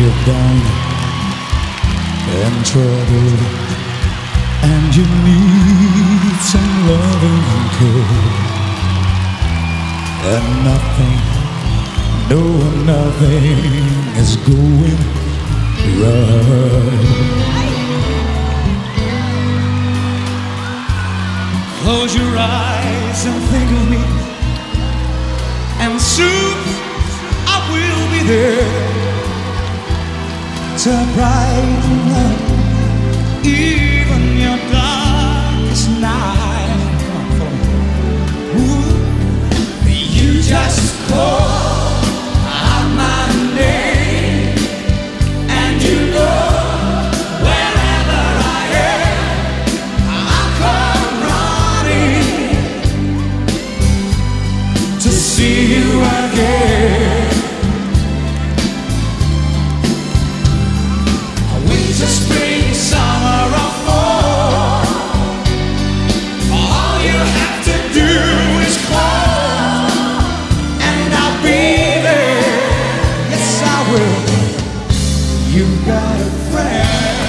down and troubled, and you need some loving and care, and nothing, no, nothing is going right. Close your eyes and think of me, and soon to brighten up even your darkest night. Ooh, you just call out my name, and you know wherever I am, I'll come running to see you again. You've to do is fall and I'll be there. Yes, I will. You got a friend.